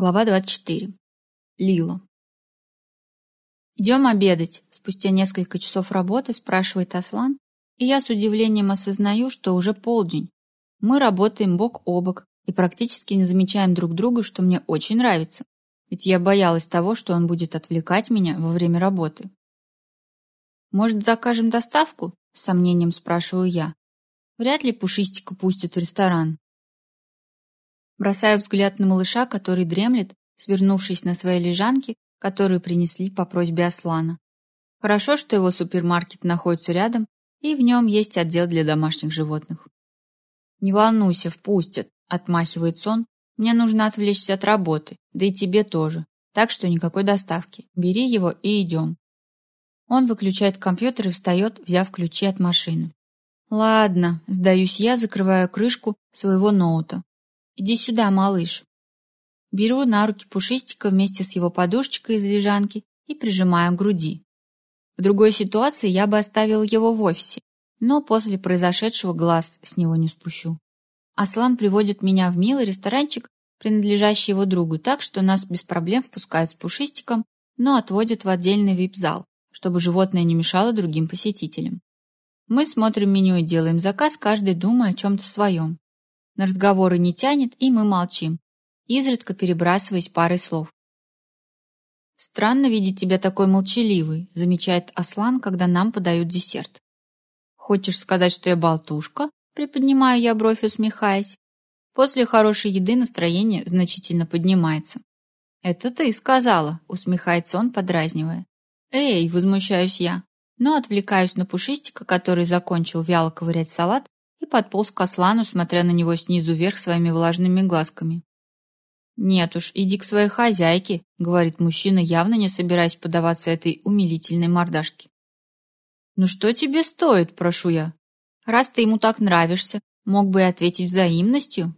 Глава 24. Лила. «Идем обедать», — спустя несколько часов работы спрашивает Аслан, и я с удивлением осознаю, что уже полдень. Мы работаем бок о бок и практически не замечаем друг друга, что мне очень нравится, ведь я боялась того, что он будет отвлекать меня во время работы. «Может, закажем доставку?» — с сомнением спрашиваю я. Вряд ли Пушистика пустят в ресторан. Бросаю взгляд на малыша, который дремлет, свернувшись на своей лежанке, которую принесли по просьбе Аслана. Хорошо, что его супермаркет находится рядом, и в нем есть отдел для домашних животных. «Не волнуйся, впустят», — отмахивает сон. «Мне нужно отвлечься от работы, да и тебе тоже. Так что никакой доставки. Бери его и идем». Он выключает компьютер и встает, взяв ключи от машины. «Ладно», — сдаюсь я, закрываю крышку своего ноута. Иди сюда, малыш. Беру на руки Пушистика вместе с его подушечкой из лежанки и прижимаю к груди. В другой ситуации я бы оставил его в офисе, но после произошедшего глаз с него не спущу. Аслан приводит меня в милый ресторанчик, принадлежащий его другу, так что нас без проблем впускают с Пушистиком, но отводят в отдельный вип-зал, чтобы животное не мешало другим посетителям. Мы смотрим меню и делаем заказ, каждый думая о чем-то своем. На разговоры не тянет, и мы молчим, изредка перебрасываясь парой слов. «Странно видеть тебя такой молчаливый», замечает Аслан, когда нам подают десерт. «Хочешь сказать, что я болтушка?» Приподнимаю я бровь, усмехаясь. После хорошей еды настроение значительно поднимается. «Это ты сказала», — усмехается он, подразнивая. «Эй!» — возмущаюсь я, но отвлекаюсь на Пушистика, который закончил вяло ковырять салат и подполз к Аслану, смотря на него снизу вверх своими влажными глазками. «Нет уж, иди к своей хозяйке», — говорит мужчина, явно не собираясь подаваться этой умилительной мордашке. «Ну что тебе стоит, прошу я? Раз ты ему так нравишься, мог бы и ответить взаимностью».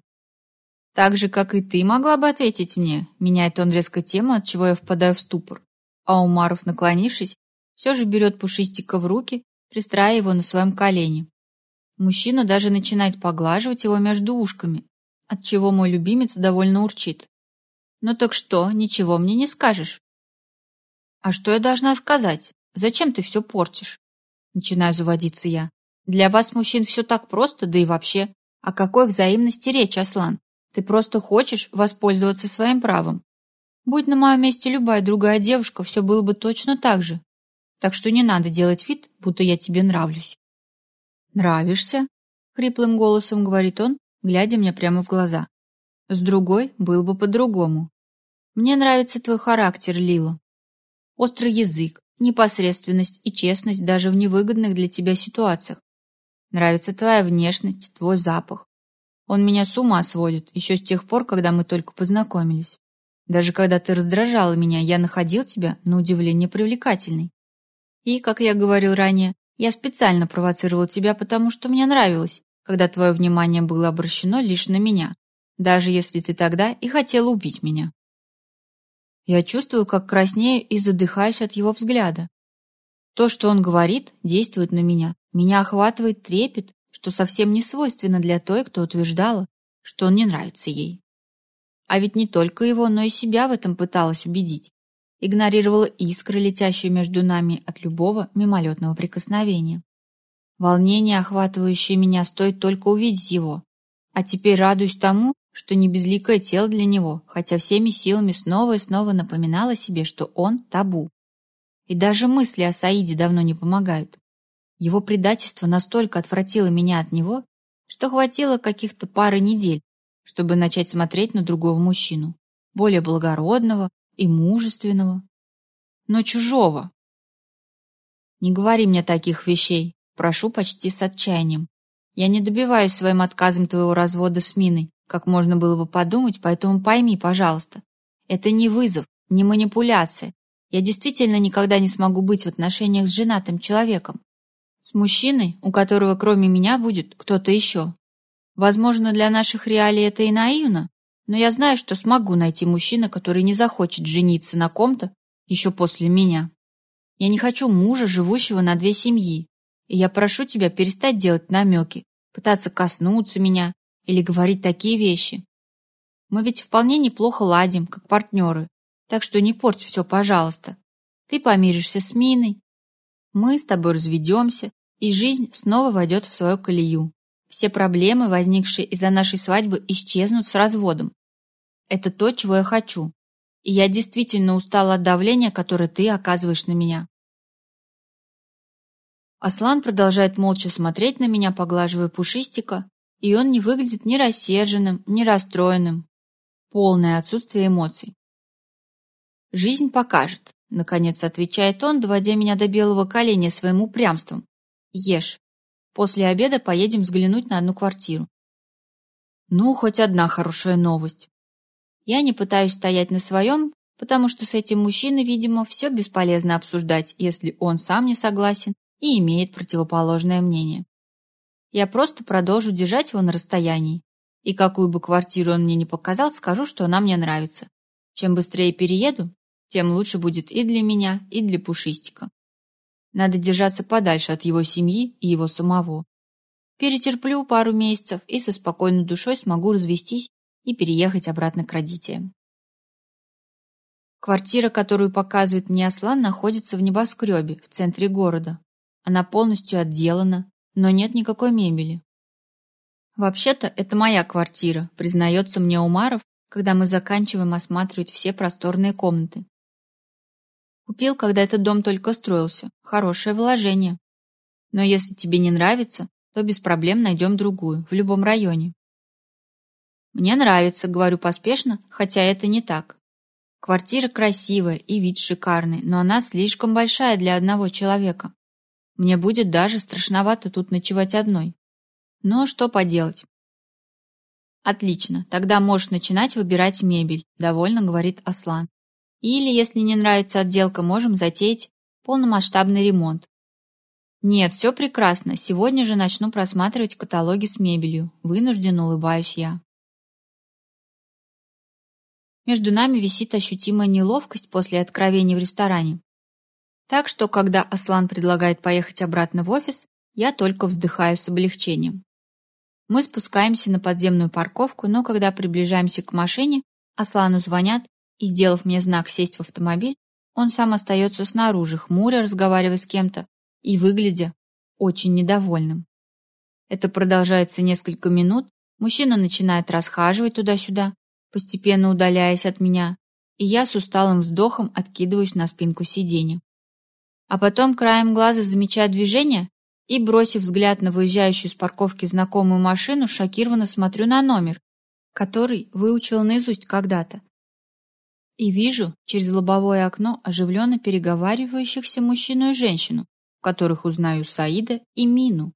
«Так же, как и ты могла бы ответить мне», — меняет он резко тему, от чего я впадаю в ступор. А Умаров, наклонившись, все же берет Пушистика в руки, пристраивая его на своем колене. Мужчина даже начинает поглаживать его между ушками, от чего мой любимец довольно урчит. «Ну так что, ничего мне не скажешь?» «А что я должна сказать? Зачем ты все портишь?» Начинаю заводиться я. «Для вас, мужчин, все так просто, да и вообще. О какой взаимности речь, Аслан? Ты просто хочешь воспользоваться своим правом. Будь на моем месте любая другая девушка, все было бы точно так же. Так что не надо делать вид, будто я тебе нравлюсь». «Нравишься?» — хриплым голосом говорит он, глядя мне прямо в глаза. «С другой был бы по-другому. Мне нравится твой характер, Лила. Острый язык, непосредственность и честность даже в невыгодных для тебя ситуациях. Нравится твоя внешность, твой запах. Он меня с ума сводит еще с тех пор, когда мы только познакомились. Даже когда ты раздражала меня, я находил тебя, на удивление, привлекательной. И, как я говорил ранее, я специально провоцировал тебя, потому что мне нравилось, когда твое внимание было обращено лишь на меня, даже если ты тогда и хотела убить меня. Я чувствую, как краснею и задыхаюсь от его взгляда. То, что он говорит, действует на меня. Меня охватывает трепет, что совсем не свойственно для той, кто утверждала, что он не нравится ей. А ведь не только его, но и себя в этом пыталась убедить игнорировала искры, летящие между нами от любого мимолетного прикосновения. Волнение, охватывающее меня, стоит только увидеть его. А теперь радуюсь тому, что не безликое тело для него, хотя всеми силами снова и снова напоминала себе, что он табу. И даже мысли о Саиде давно не помогают. Его предательство настолько отвратило меня от него, что хватило каких-то пары недель, чтобы начать смотреть на другого мужчину, более благородного, и мужественного, но чужого. Не говори мне таких вещей, прошу почти с отчаянием. Я не добиваюсь своим отказом твоего развода с Миной, как можно было бы подумать, поэтому пойми, пожалуйста. Это не вызов, не манипуляция. Я действительно никогда не смогу быть в отношениях с женатым человеком. С мужчиной, у которого кроме меня будет кто-то еще. Возможно, для наших реалий это и наивно, но я знаю, что смогу найти мужчину, который не захочет жениться на ком-то еще после меня. Я не хочу мужа, живущего на две семьи, и я прошу тебя перестать делать намеки, пытаться коснуться меня или говорить такие вещи. Мы ведь вполне неплохо ладим, как партнеры. Так что не порть все, пожалуйста. Ты помиришься с Миной. Мы с тобой разведемся, и жизнь снова войдет в свою колею. Все проблемы, возникшие из-за нашей свадьбы, исчезнут с разводом. Это то, чего я хочу. И я действительно устала от давления, которое ты оказываешь на меня. Аслан продолжает молча смотреть на меня, поглаживая пушистика, и он не выглядит ни рассерженным, ни расстроенным. Полное отсутствие эмоций. «Жизнь покажет», — наконец отвечает он, доводя меня до белого коленя своим упрямством. «Ешь. После обеда поедем взглянуть на одну квартиру». Ну, хоть одна хорошая новость. Я не пытаюсь стоять на своем, потому что с этим мужчиной, видимо, все бесполезно обсуждать, если он сам не согласен и имеет противоположное мнение. Я просто продолжу держать его на расстоянии, и какую бы квартиру он мне не показал, скажу, что она мне нравится. Чем быстрее перееду, тем лучше будет и для меня, и для Пушистика. Надо держаться подальше от его семьи и его самого. Перетерплю пару месяцев и со спокойной душой смогу развестись и переехать обратно к родителям. Квартира, которую показывает мне Аслан, находится в небоскребе в центре города. Она полностью отделана, но нет никакой мебели. Вообще-то это моя квартира, признается мне Умаров, когда мы заканчиваем осматривать все просторные комнаты. Купил, когда этот дом только строился. Хорошее вложение. Но если тебе не нравится, то без проблем найдем другую, в любом районе. Мне нравится, говорю поспешно, хотя это не так. Квартира красивая и вид шикарный, но она слишком большая для одного человека. Мне будет даже страшновато тут ночевать одной. Но что поделать? Отлично, тогда можешь начинать выбирать мебель, довольно говорит Аслан. Или, если не нравится отделка, можем затеять полномасштабный ремонт. Нет, все прекрасно. Сегодня же начну просматривать каталоги с мебелью. Вынужденно улыбаюсь я. Между нами висит ощутимая неловкость после откровений в ресторане. Так что, когда Аслан предлагает поехать обратно в офис, я только вздыхаю с облегчением. Мы спускаемся на подземную парковку, но когда приближаемся к машине, Аслану звонят, и, сделав мне знак сесть в автомобиль, он сам остается снаружи, хмуря, разговаривая с кем-то и выглядя очень недовольным. Это продолжается несколько минут, мужчина начинает расхаживать туда-сюда, постепенно удаляясь от меня, и я с усталым вздохом откидываюсь на спинку сиденья. А потом краем глаза замечаю движение и, бросив взгляд на выезжающую с парковки знакомую машину, шокированно смотрю на номер, который выучил наизусть когда-то, и вижу через лобовое окно оживленно переговаривающихся мужчину и женщину, в которых узнаю Саида и Мину.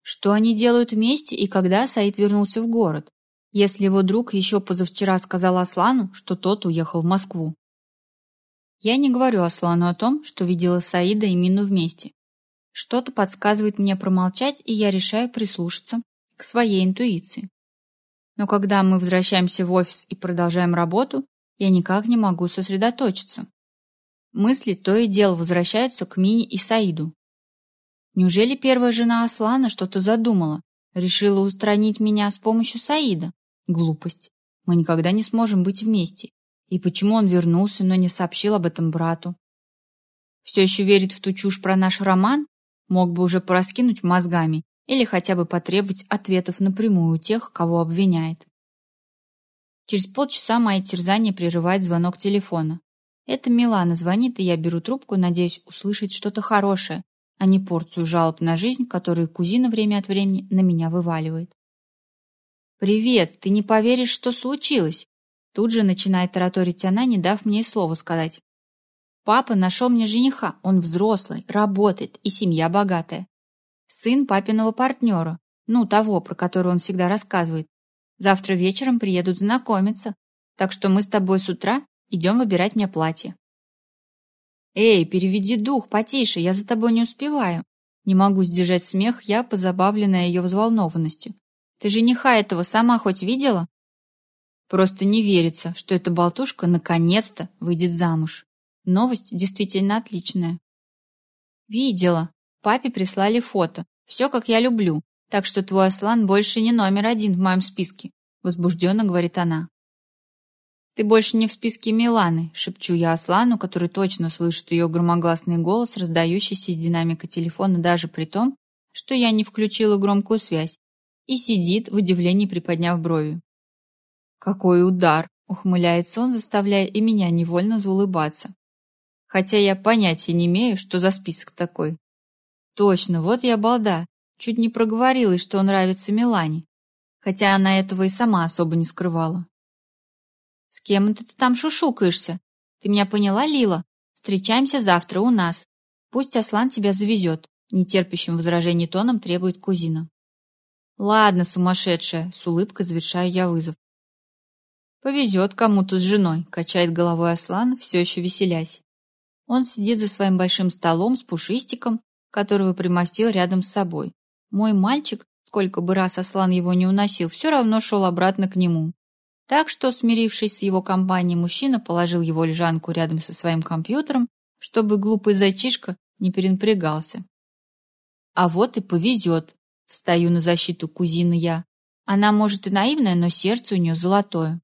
Что они делают вместе и когда Саид вернулся в город, если его друг еще позавчера сказал Аслану, что тот уехал в Москву. Я не говорю Аслану о том, что видела Саида и Мину вместе. Что-то подсказывает мне промолчать, и я решаю прислушаться к своей интуиции. Но когда мы возвращаемся в офис и продолжаем работу, я никак не могу сосредоточиться. Мысли то и дело возвращаются к Мине и Саиду. Неужели первая жена Аслана что-то задумала? Решила устранить меня с помощью Саида? Глупость. Мы никогда не сможем быть вместе. И почему он вернулся, но не сообщил об этом брату? Все еще верит в ту чушь про наш роман? Мог бы уже пораскинуть мозгами или хотя бы потребовать ответов напрямую у тех, кого обвиняет. Через полчаса мои терзания прерывает звонок телефона. Это Милана звонит, и я беру трубку, надеясь услышать что-то хорошее, а не порцию жалоб на жизнь, которую кузина время от времени на меня вываливает. «Привет, ты не поверишь, что случилось?» Тут же начинает тараторить она, не дав мне слова сказать. «Папа нашел мне жениха, он взрослый, работает, и семья богатая. Сын папиного партнера, ну, того, про которого он всегда рассказывает, Завтра вечером приедут знакомиться, так что мы с тобой с утра идем выбирать мне платье. Эй, переведи дух, потише, я за тобой не успеваю. Не могу сдержать смех, я позабавленная ее взволнованностью. Ты жениха этого сама хоть видела? Просто не верится, что эта болтушка наконец-то выйдет замуж. Новость действительно отличная. Видела. Папе прислали фото. Все, как я люблю. Так что твой Аслан больше не номер один в моем списке, возбужденно говорит она. «Ты больше не в списке Миланы», — шепчу я Аслану, который точно слышит ее громогласный голос, раздающийся из динамика телефона даже при том, что я не включила громкую связь, и сидит, в удивлении приподняв брови. «Какой удар!» — ухмыляется он, заставляя и меня невольно заулыбаться. Хотя я понятия не имею, что за список такой. Точно, вот я балда. Чуть не проговорилась, что нравится Милане. Хотя она этого и сама особо не скрывала. «С кем это ты там шушукаешься? Ты меня поняла, Лила? Встречаемся завтра у нас. Пусть Аслан тебя завезет», — нетерпящим возражений тоном требует кузина. «Ладно, сумасшедшая», — с улыбкой завершаю я вызов. «Повезет кому-то с женой», — качает головой Аслан, все еще веселясь. Он сидит за своим большим столом с пушистиком, которого примостил рядом с собой. Мой мальчик, сколько бы раз Аслан его не уносил, все равно шел обратно к нему. Так что, смирившись с его компанией, мужчина положил его лежанку рядом со своим компьютером, чтобы глупый зайчишка не перенапрягался. А вот и повезет. Встаю на защиту кузины я. Она, может, и наивная, но сердце у нее золотое.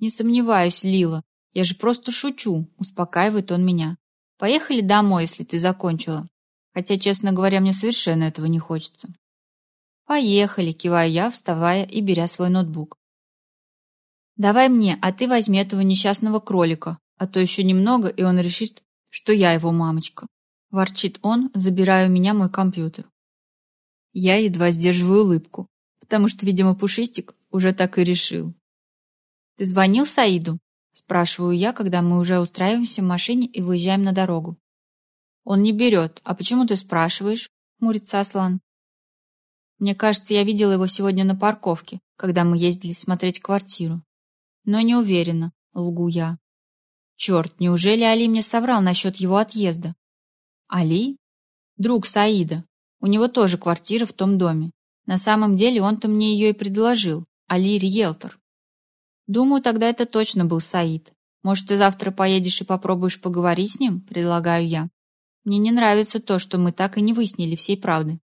Не сомневаюсь, Лила. Я же просто шучу, успокаивает он меня. Поехали домой, если ты закончила. Хотя, честно говоря, мне совершенно этого не хочется. Поехали, киваю я, вставая и беря свой ноутбук. «Давай мне, а ты возьми этого несчастного кролика, а то еще немного, и он решит, что я его мамочка». Ворчит он, забирая у меня мой компьютер. Я едва сдерживаю улыбку, потому что, видимо, Пушистик уже так и решил. «Ты звонил Саиду?» Спрашиваю я, когда мы уже устраиваемся в машине и выезжаем на дорогу. «Он не берет. А почему ты спрашиваешь?» — хмурится Аслан. «Мне кажется, я видела его сегодня на парковке, когда мы ездили смотреть квартиру но не уверена, лгу я. Черт, неужели Али мне соврал насчет его отъезда? Али? Друг Саида. У него тоже квартира в том доме. На самом деле он-то мне ее и предложил. Али риэлтор. Думаю, тогда это точно был Саид. Может, ты завтра поедешь и попробуешь поговорить с ним? Предлагаю я. Мне не нравится то, что мы так и не выяснили всей правды.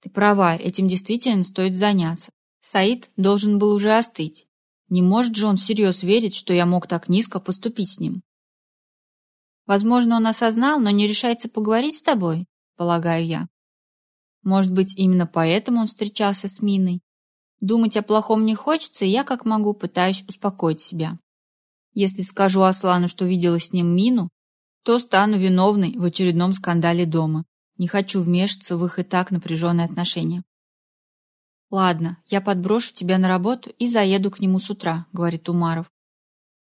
Ты права, этим действительно стоит заняться. Саид должен был уже остыть. Не может же он всерьез верить, что я мог так низко поступить с ним. Возможно, он осознал, но не решается поговорить с тобой, полагаю я. Может быть, именно поэтому он встречался с Миной. Думать о плохом не хочется, и я, как могу, пытаюсь успокоить себя. Если скажу Аслану, что видела с ним Мину, то стану виновной в очередном скандале дома. Не хочу вмешиваться в их и так напряженные отношения. «Ладно, я подброшу тебя на работу и заеду к нему с утра», — говорит Умаров.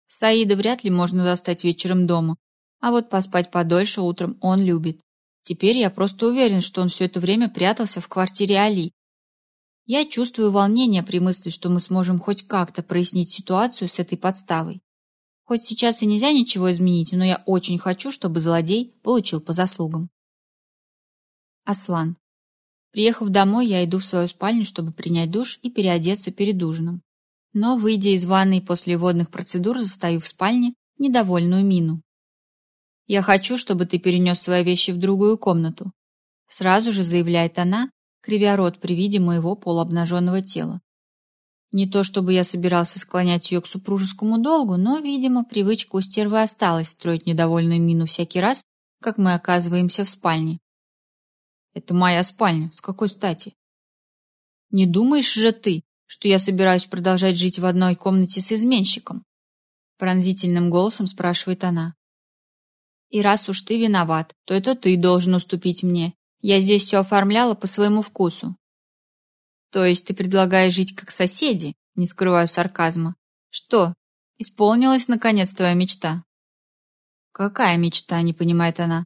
Саида вряд ли можно достать вечером дома, а вот поспать подольше утром он любит. Теперь я просто уверен, что он все это время прятался в квартире Али. Я чувствую волнение при мысли, что мы сможем хоть как-то прояснить ситуацию с этой подставой. Хоть сейчас и нельзя ничего изменить, но я очень хочу, чтобы злодей получил по заслугам. Аслан. Приехав домой, я иду в свою спальню, чтобы принять душ и переодеться перед ужином. Но, выйдя из ванной после водных процедур, застаю в спальне недовольную мину. «Я хочу, чтобы ты перенес свои вещи в другую комнату», сразу же заявляет она, кривя рот при виде моего полуобнаженного тела. Не то чтобы я собирался склонять ее к супружескому долгу, но, видимо, привычка у стервы осталась строить недовольную мину всякий раз, как мы оказываемся в спальне. Это моя спальня. С какой стати? Не думаешь же ты, что я собираюсь продолжать жить в одной комнате с изменщиком? Пронзительным голосом спрашивает она. И раз уж ты виноват, то это ты должен уступить мне. Я здесь все оформляла по своему вкусу. То есть ты предлагаешь жить как соседи? Не скрываю сарказма. Что, исполнилась наконец твоя мечта? Какая мечта, не понимает она.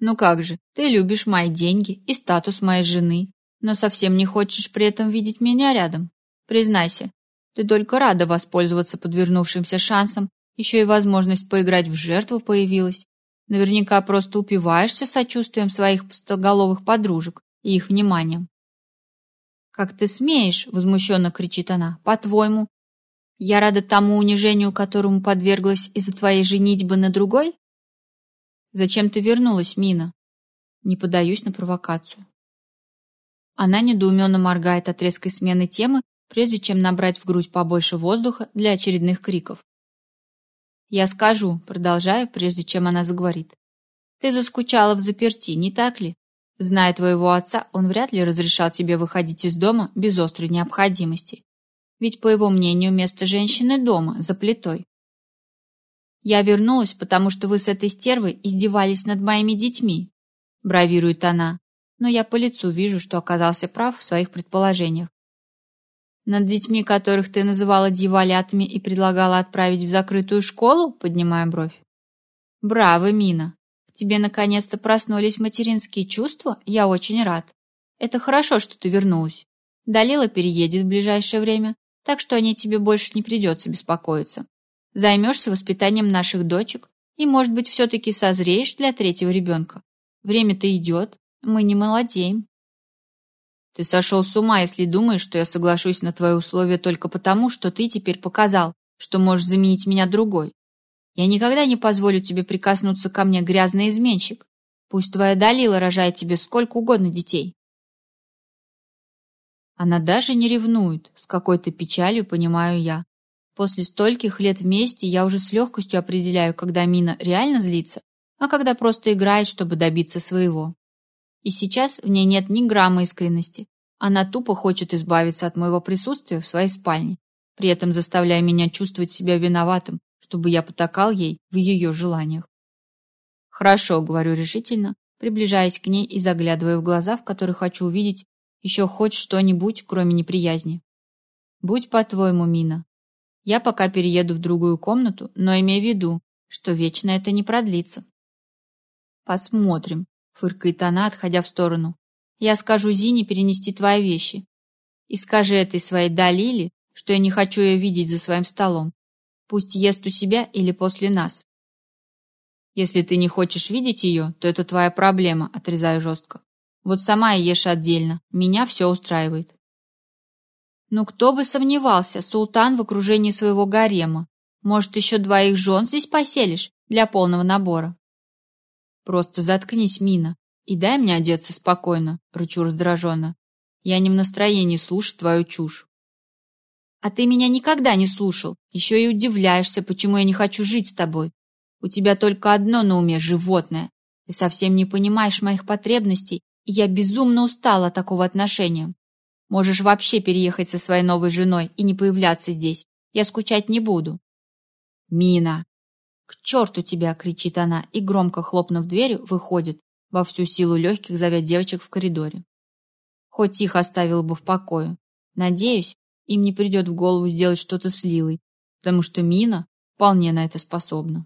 Ну как же, ты любишь мои деньги и статус моей жены, но совсем не хочешь при этом видеть меня рядом. Признайся, ты только рада воспользоваться подвернувшимся шансом, еще и возможность поиграть в жертву появилась. Наверняка просто упиваешься сочувствием своих пустоголовых подружек и их вниманием. «Как ты смеешь?» — возмущенно кричит она. «По-твоему, я рада тому унижению, которому подверглась из-за твоей женитьбы на другой?» Зачем ты вернулась, Мина? Не подаюсь на провокацию. Она недоуменно моргает от резкой смены темы, прежде чем набрать в грудь побольше воздуха для очередных криков. «Я скажу», продолжая, прежде чем она заговорит. «Ты заскучала в заперти, не так ли? Зная твоего отца, он вряд ли разрешал тебе выходить из дома без острой необходимости. Ведь, по его мнению, место женщины дома, за плитой. Я вернулась, потому что вы с этой стервой издевались над моими детьми, бравирует она, но я по лицу вижу, что оказался прав в своих предположениях. Над детьми, которых ты называла дьяволятами и предлагала отправить в закрытую школу, поднимая бровь. Браво, Мина. В тебе наконец-то проснулись материнские чувства, я очень рад. Это хорошо, что ты вернулась. Далила переедет в ближайшее время, так что о ней тебе больше не придется беспокоиться. Займешься воспитанием наших дочек и, может быть, все-таки созреешь для третьего ребенка. Время-то идет, мы не молодеем. Ты сошел с ума, если думаешь, что я соглашусь на твои условия только потому, что ты теперь показал, что можешь заменить меня другой. Я никогда не позволю тебе прикоснуться ко мне, грязный изменщик. Пусть твоя Далила рожает тебе сколько угодно детей. Она даже не ревнует, с какой-то печалью понимаю я. После стольких лет вместе я уже с легкостью определяю, когда Мина реально злится, а когда просто играет, чтобы добиться своего. И сейчас в ней нет ни грамма искренности. Она тупо хочет избавиться от моего присутствия в своей спальне, при этом заставляя меня чувствовать себя виноватым, чтобы я потакал ей в ее желаниях. «Хорошо», — говорю решительно, приближаясь к ней и заглядывая в глаза, в которых хочу увидеть еще хоть что-нибудь, кроме неприязни. «Будь по-твоему, Мина. Я пока перееду в другую комнату, но имей в виду, что вечно это не продлится». «Посмотрим», фыркает она, отходя в сторону. Я скажу Зине перенести твои вещи. И скажи этой своей Далиле, что я не хочу ее видеть за своим столом. Пусть ест у себя или после нас. Если ты не хочешь видеть ее, то это твоя проблема, отрезаю жестко. Вот сама и ешь отдельно. Меня все устраивает. Ну кто бы сомневался, султан в окружении своего гарема. Может, еще двоих жен здесь поселишь для полного набора? Просто заткнись, Мина, и дай мне одеться спокойно, рычу раздраженно. Я не в настроении слушать твою чушь. А ты меня никогда не слушал. Еще и удивляешься, почему я не хочу жить с тобой. У тебя только одно на уме — животное. Ты совсем не понимаешь моих потребностей, и я безумно устала от такого отношения. Можешь вообще переехать со своей новой женой и не появляться здесь. Я скучать не буду. Мина, «К черту тебя!» — кричит она и, громко хлопнув дверью, выходит, во всю силу легких зовя девочек в коридоре. Хоть их оставил бы в покое. Надеюсь, им не придет в голову сделать что-то с Лилой, потому что Мина вполне на это способна.